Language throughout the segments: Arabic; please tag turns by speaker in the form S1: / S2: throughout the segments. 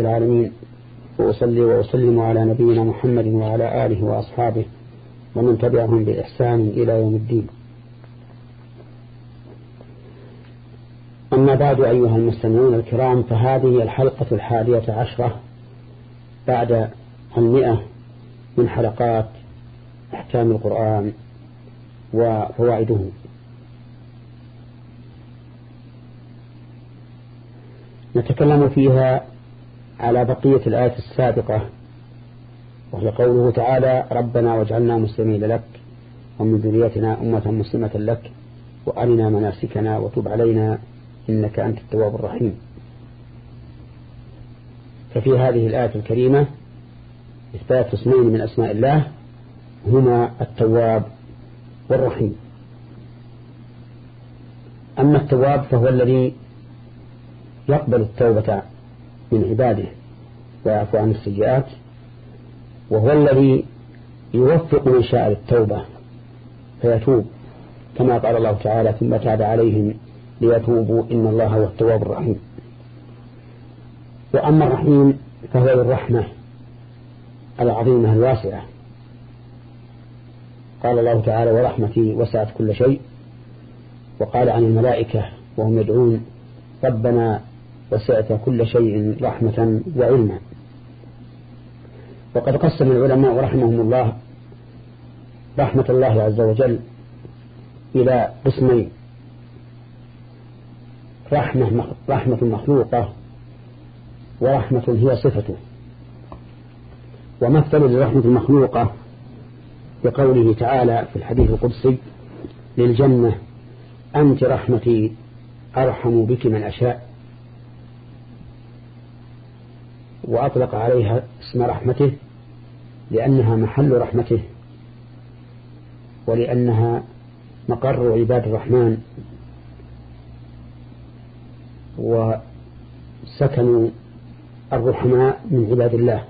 S1: رب العالمين. وأصلي وأسلم على نبينا محمد وعلى آله وأصحابه ومن تبعهم بإحسان إلى يوم الدين. أما بعد أيها المستمعون الكرام فهذه الحلقة الحادية عشرة بعد المئة من حلقات أحكام القرآن وفوائده. نتكلم فيها على بقية الآية السابقة وهي قوله تعالى ربنا واجعلنا مسلمين لك ومن ذريتنا أمة مسلمة لك وأرنا مناسكنا وتب علينا إنك أنت التواب الرحيم. ففي هذه الآية الكريمة إثبات اسمين من أسماء الله هما التواب والرحيم. أما التواب فهو الذي يقبل التوبة من عباده ويعفو عن السيئات وهو الذي يوفق من شاء للتوبة فيتوب كما قال الله تعالى ثم تاب عليهم ليتوبوا إن الله هو التواب الرحيم. وأما الرحيم فهو الرحمة العظيمة الواسعة. قال الله تعالى ورحمتي وسعت كل شيء. وقال عن الملائكة وهم يدعون ربنا وسعت كل شيء رحمة وعلما. وقد قسم العلماء رحمهم الله رحمة الله عز وجل إلى قسمين رحمة رحمة مخلوقة ورحمة هي صفته. ومثل للرحمة المخلوقة بقوله تعالى في الحديث القدسي للجنة أنت رحمتي أرحم بك من أشاء. وأطلق عليها اسم رحمته لأنها محل رحمته ولأنها مقر عباد الرحمن وسكنوا الرحماء من عباد الله.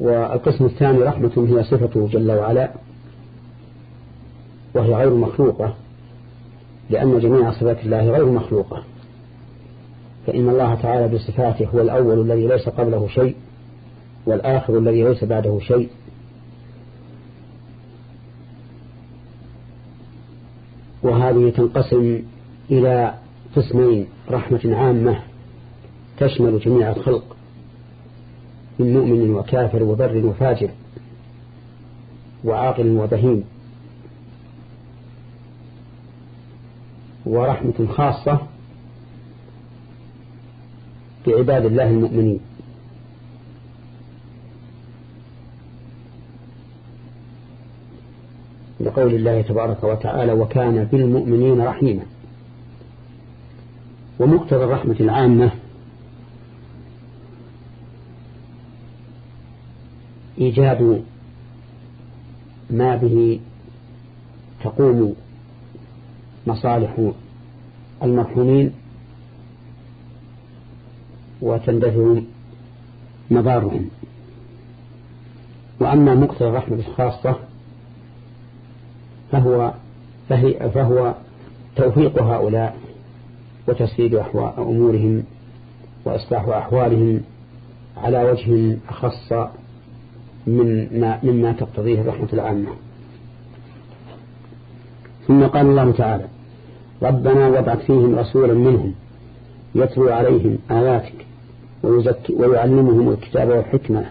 S1: والقسم الثاني رحمة هي صفته جل وعلا وهي غير مخلوقة. لأن جميع صفات الله غير مخلوقة. فإن الله تعالى بصفاته هو الأول الذي ليس قبله شيء والآخر الذي ليس بعده شيء. وهذه تنقسم إلى قسمين رحمة عامة تشمل جميع الخلق من مؤمن وكافر وبر وفاجر وعاقل وبهيم. ورحمة خاصة بعباد الله المؤمنين. لقول الله تبارك وتعالى وكان بالمؤمنين رحيما ومقتضى الرحمة العامة إيجاد ما به تقوم مصالح المرحومين وتندثر مضارهم. وأما مقتضى الرحمة الخاصة فهو فهي فهو توفيق هؤلاء وتسديد أمورهم وإصلاح أحوالهم على وجه أخص من ما مما تقتضيه الرحمة العامة. ثم قال الله تعالى ربنا وابعث فيهم رسولا منهم يتلو عليهم آياتك ويعلمهم الكتاب والحكمة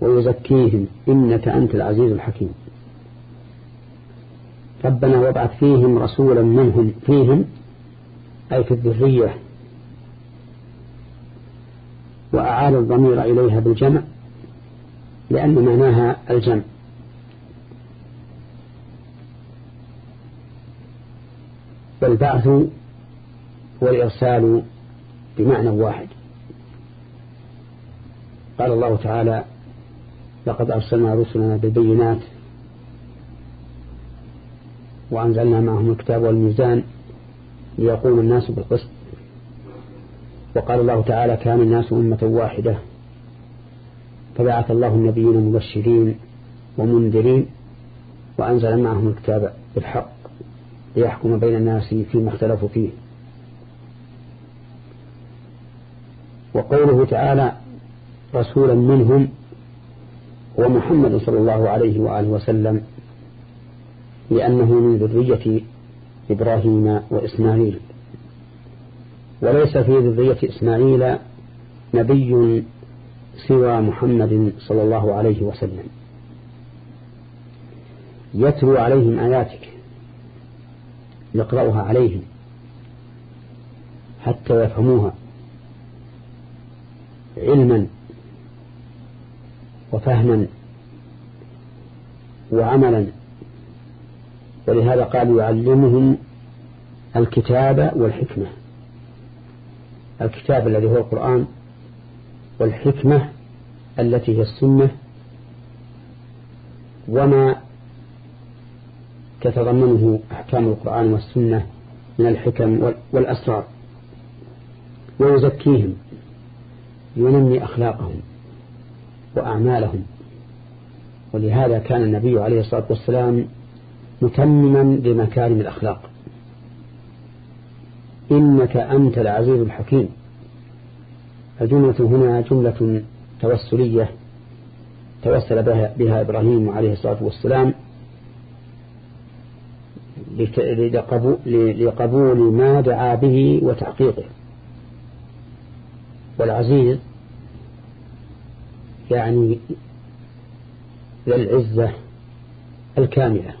S1: ويزكيهم إنك أنت العزيز الحكيم. ربنا وابعث فيهم رسولا منهم فيهم أي في الذرية وأعاد الضمير إليها بالجمع لأن معناها الجمع. والبعث والإرسال بمعنى واحد. قال الله تعالى لقد أرسلنا رسلنا بالبينات وأنزلنا معهم الكتاب والميزان ليقوم الناس بالقسط وقال الله تعالى كان الناس أمة واحدة فبعث الله النبيين مبشرين ومنذرين وأنزل معهم الكتاب بالحق ليحكم بين الناس فيما اختلفوا فيه. وقوله تعالى رسولا منهم هو محمد صلى الله عليه وآله وسلم لأنه من ذرية إبراهيم وإسماعيل. وليس في ذرية إسماعيل نبي سوى محمد صلى الله عليه وسلم. يتلو عليهم آياتك. يقرأها عليهم حتى يفهموها علما وفهما وعملا. ولهذا قال يعلمهم الكتاب والحكمة. الكتاب الذي هو القرآن والحكمة التي هي السنة وما تتضمنه أحكام القرآن والسنة من الحكم والأسرار. ويزكيهم ينمي أخلاقهم وأعمالهم. ولهذا كان النبي عليه الصلاة والسلام متمما لمكارم الأخلاق. إنك أنت العزيز الحكيم. الجملة هنا جملة توسلية توسل بها, بها إبراهيم عليه الصلاة والسلام لقبول ما دعا به وتحقيقه. والعزيز يعني ذا العزة الكاملة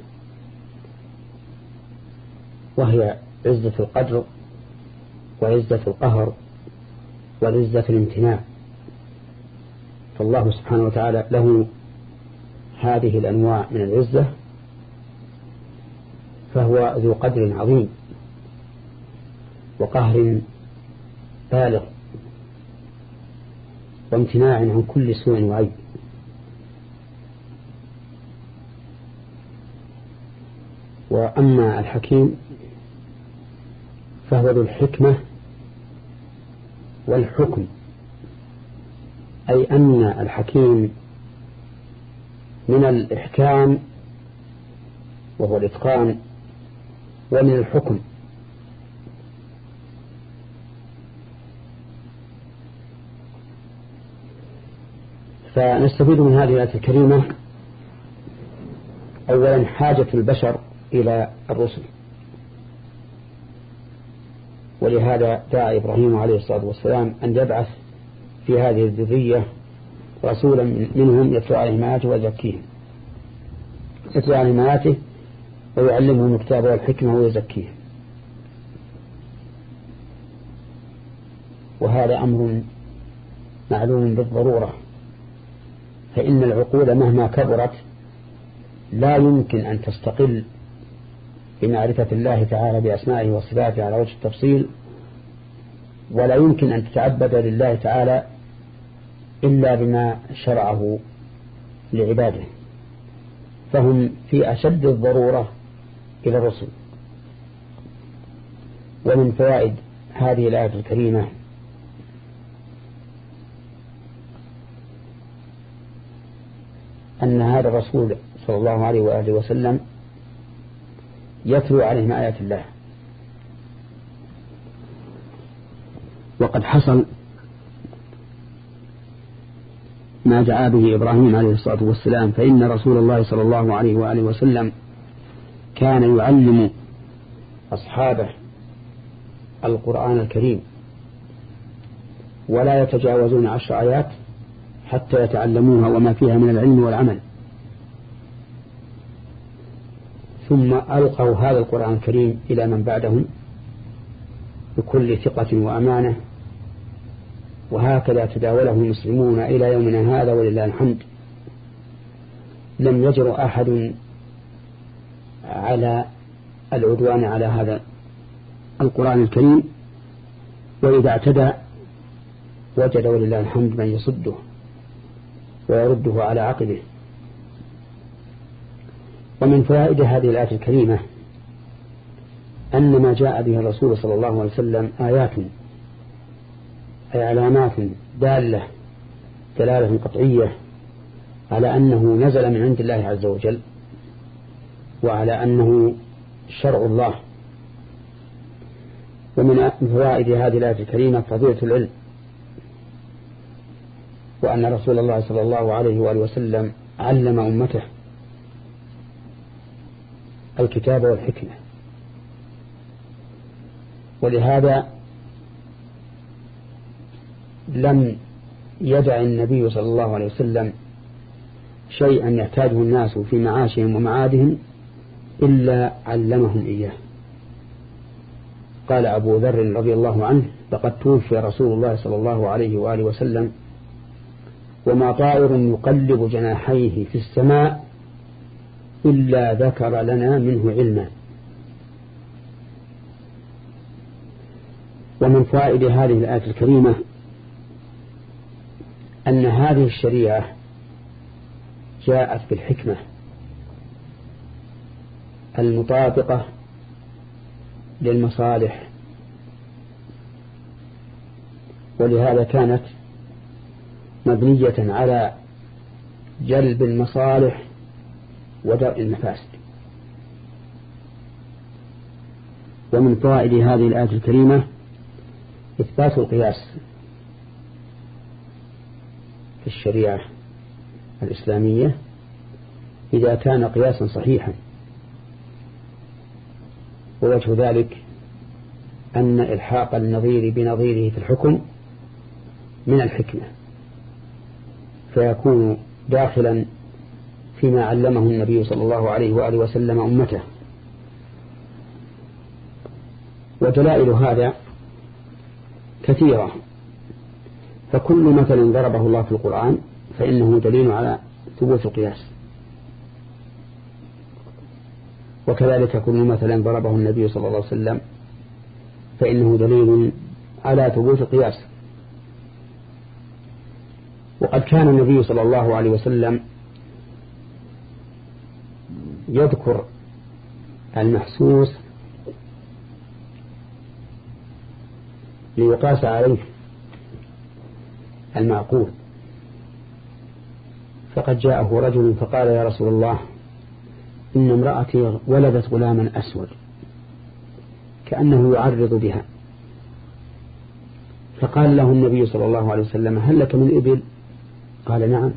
S1: وهي عزة القدر وعزة القهر وعزة الامتناع. فالله سبحانه وتعالى له هذه الأنواع من العزة فهو ذو قدر عظيم وقهر بالغ وامتناع عن كل سوء وعيب. وأما الحكيم فهو ذو الحكمة والحكم أي أن الحكيم من الإحكام وهو الإتقان ومن الحكم. فنستفيد من هذه الآية الكريمة. أولا حاجة البشر إلى الرسل. ولهذا دعا إبراهيم عليه الصلاة والسلام أن يبعث في هذه الذرية رسولا منهم يتلو عليهم آياته ويزكيهم. يتلو عليهم آياته ويعلمهم الكتاب والحكمة ويزكيهم وهذا أمر معلوم بالضرورة فإن العقول مهما كبرت لا يمكن أن تستقل بمعرفة الله تعالى بأسمائه وصفاته على وجه التفصيل ولا يمكن أن تتعبد لله تعالى إلا بما شرعه لعباده. فهم في أشد الضرورة إلى الرسل ومن فوائد هذه الآية الكريمة أن هذا الرسول صلى الله عليه وآله وسلم يتلو عليهم آيات الله. وقد حصل ما دعا به إبراهيم عليه الصلاة والسلام فإن رسول الله صلى الله عليه وآله وسلم كان يعلم أصحابه القرآن الكريم. ولا يتجاوزون عشر آيات حتى يتعلموها وما فيها من العلم والعمل. ثم ألقوا هذا القرآن الكريم إلى من بعدهم بكل ثقة وأمانة. وهكذا تداوله المسلمون إلى يومنا هذا ولله الحمد. لم يجر أحد على العدوان على هذا القرآن الكريم وإذا اعتدى وجد ولله الحمد من يصده ويرده على عقبه. ومن فوائد هذه الآية الكريمة أن ما جاء به الرسول صلى الله عليه وسلم آيات أي علامات دالة دلالة قطعية على أنه نزل من عند الله عز وجل. وعلى أنه شرع الله. ومن فوائد هذه الآية الكريمة فضيلة العلم وأن رسول الله صلى الله عليه وآله وسلم علم أمته الكتاب والحكمة. ولهذا لم يدع النبي صلى الله عليه وسلم شيئا يحتاجه الناس في معاشهم ومعادهم إلا علمهم إياه. قال أبو ذر رضي الله عنه لقد توفي رسول الله صلى الله عليه وآله وسلم وما طائر يقلب جناحيه في السماء إلا ذكر لنا منه علما. ومن فائد هذه الآية الكريمة أن هذه الشريعة جاءت بالحكمة. المطابقة للمصالح. ولهذا كانت مبنية على جلب المصالح ودرء المفاسد. ومن فوائد هذه الآية الكريمة إثبات القياس في الشريعة الإسلامية إذا كان قياسا صحيحا. ووجه ذلك أن إلحاق النظير بنظيره في الحكم من الحكمة فيكون داخلا فيما علمه النبي صلى الله عليه وآله وسلم أمته. ودلائل هذا كثيرة فكل مثل ضربه الله في القرآن فإنه دليل على ثبوت القياس. وكذلك كل مثل ضربه النبي صلى الله عليه وسلم فإنه دليل على ثبوت القياس. وقد كان النبي صلى الله عليه وسلم يذكر المحسوس ليقاس عليه المعقول. فقد جاءه رجل فقال يا رسول الله إن امرأتي ولدت غلاما أسود كأنه يعرض بها. فقال له النبي صلى الله عليه وسلم هل لك من إبل؟ قال نعم.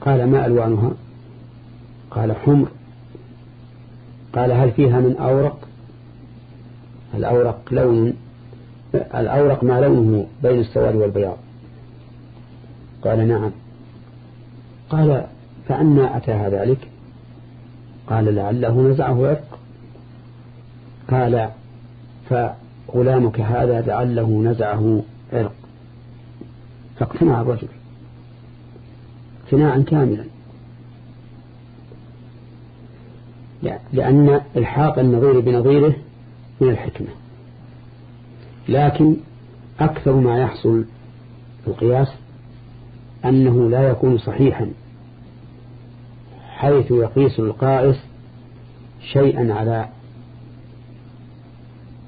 S1: قال ما ألوانها؟ قال حمر. قال هل فيها من أورق؟ الأورق لون الأورق ما لونه بين السواد والبياض؟ قال نعم. قال فأنا أتاها ذلك. قال لعله نزعه عرق قال فغلامك هذا لعله نزعه عرق فاقتنع الرجل. اقتناعا كاملا. لأن إلحاق النظير بنظيره من الحكمة. لكن أكثر ما يحصل في القياس أنه لا يكون صحيحا. حيث يقيس القائس شيئا على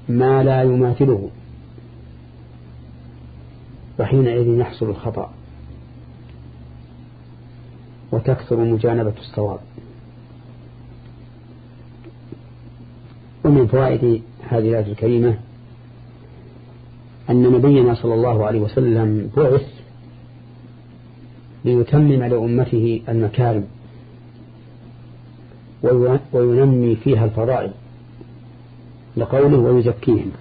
S1: ما لا يماثله وحينئذ يحصل الخطأ وتكثر مجانبة الصواب. ومن فوائد هذه الآية الكريمة أن نبينا صلى الله عليه وسلم بعث ليتمم لأمته المكارم. وينمي فيها الفضائل لقوله ويزكيهم.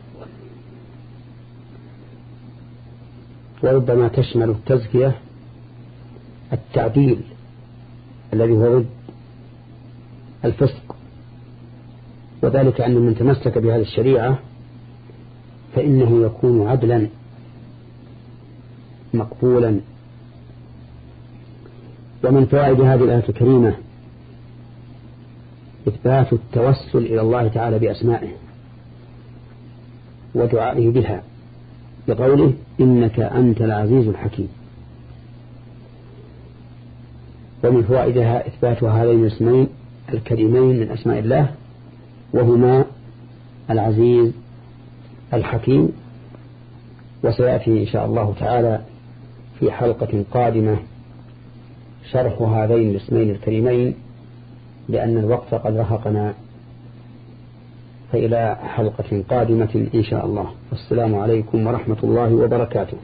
S1: وربما تشمل التزكية التعديل الذي هو ضد الفسق. وذلك أن من تمسك بهذه الشريعة فإنه يكون عدلا مقبولا. ومن فوائد هذه الآية الكريمة إثبات التوسل إلى الله تعالى بأسمائه ودعائه بها بقوله إنك أنت العزيز الحكيم. ومن فوائدها إثبات هذين الاسمين الكريمين من أسماء الله وهما العزيز الحكيم وسيأتي إن شاء الله تعالى في حلقة قادمة شرح هذين الاسمين الكريمين لأن الوقت قد رهقنا فإلى حلقة قادمة إن شاء الله. والسلام عليكم ورحمة الله وبركاته.